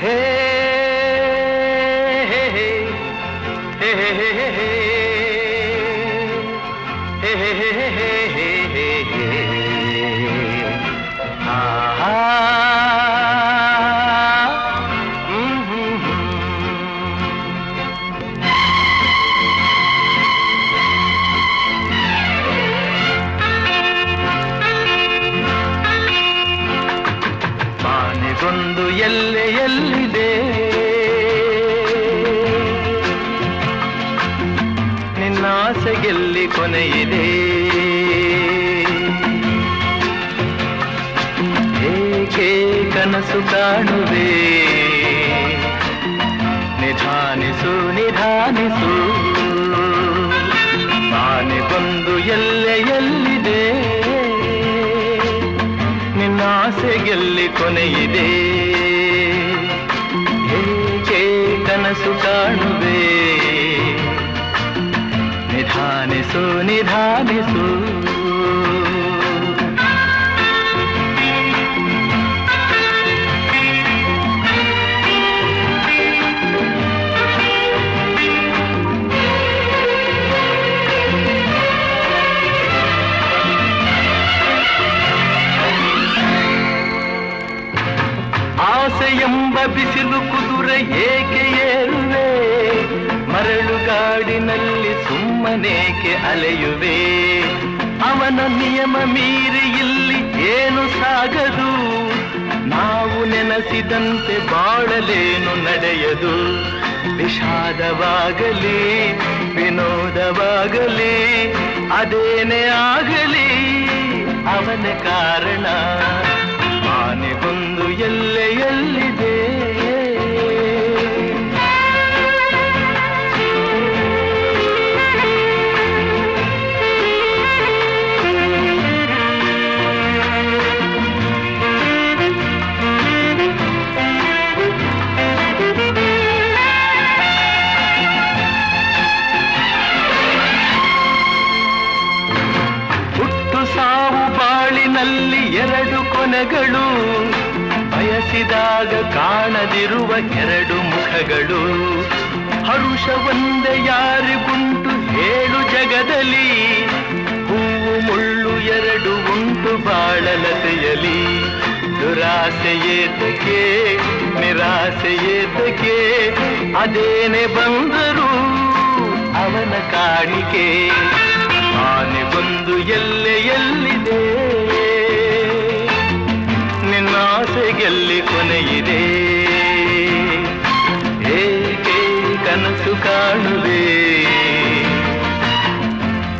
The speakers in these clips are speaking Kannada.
ಹೇ ಹೇ ಹೇ ಹೇ ಹೇ ಹೇ ಹೇ எல்லையே ಭಾವನೆಯಿದೆ ಏಕೆ ಕನಸು ಕಾಣುವೆ? ನಿಧಾನಿಸು ನಿಧಾನಿಸು. ತಾನೆ ಬಂದು ಎಲ್ಲೆ ಎಲ್ಲಿದೆ? ನಿನ್ನ ಆಸೆಯಲ್ಲಿ ಕೊನೆಯಿದೆ ಏಕೆ ಕನಸು ಕಾಣುವೆ? ನಿಧಾನಿಸು ನಿಧಾನಿಸು. ಆಸೆ ಎಂಬ ಬಿಸಿಲು ಕುದುರೆ ಏಕೆ ಏರುವೆ? ಸುಮ್ಮನೇಕೆ ಅಲೆಯುವೆ. ಅವನ ನಿಯಮ ಮೀರಿ ಇಲ್ಲಿ ಏನು ಸಾಗದು? ನಾವು ನೆನೆಸಿದಂತೆ ಬಾಳಲೇನು ನಡೆಯದು? ವಿಷಾದವಾಗಲಿ, ವಿನೋದವಾಗಲಿ, ಅದೇನೇ ಆಗಲಿ, ಅವನ ಕಾರಣ. ಆನೆಗೊಂದು ಎಲ್ಲೆ ಎರಡು ಕೊನೆಗಳು. ಬಯಸಿದಾಗ ಕಾಣದಿರುವ ಎರಡು ಮುಖಗಳು. ಹರುಷ ಒಂದೇ ಯಾರಿಗುಂಟು ಹೇಳು ಜಗದಲ್ಲಿ. ಹೂವು ಮುಳ್ಳು ಎರಡು ಉಂಟು ಬಾಳಲತೆಯಲಿ. ದುರಾಸೆ ನಿರಾಸೆಯೇತಕ್ಕೆ ಅದೇನೆ ಬಂದರು ಅವನ ಕಾಣಿಕೆ. ಆನೆ ಬಂದು ಎಲ್ಲಿದೆ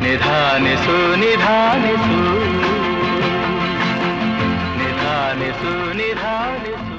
निधान सु निधान सु। निधान सु निधान सु।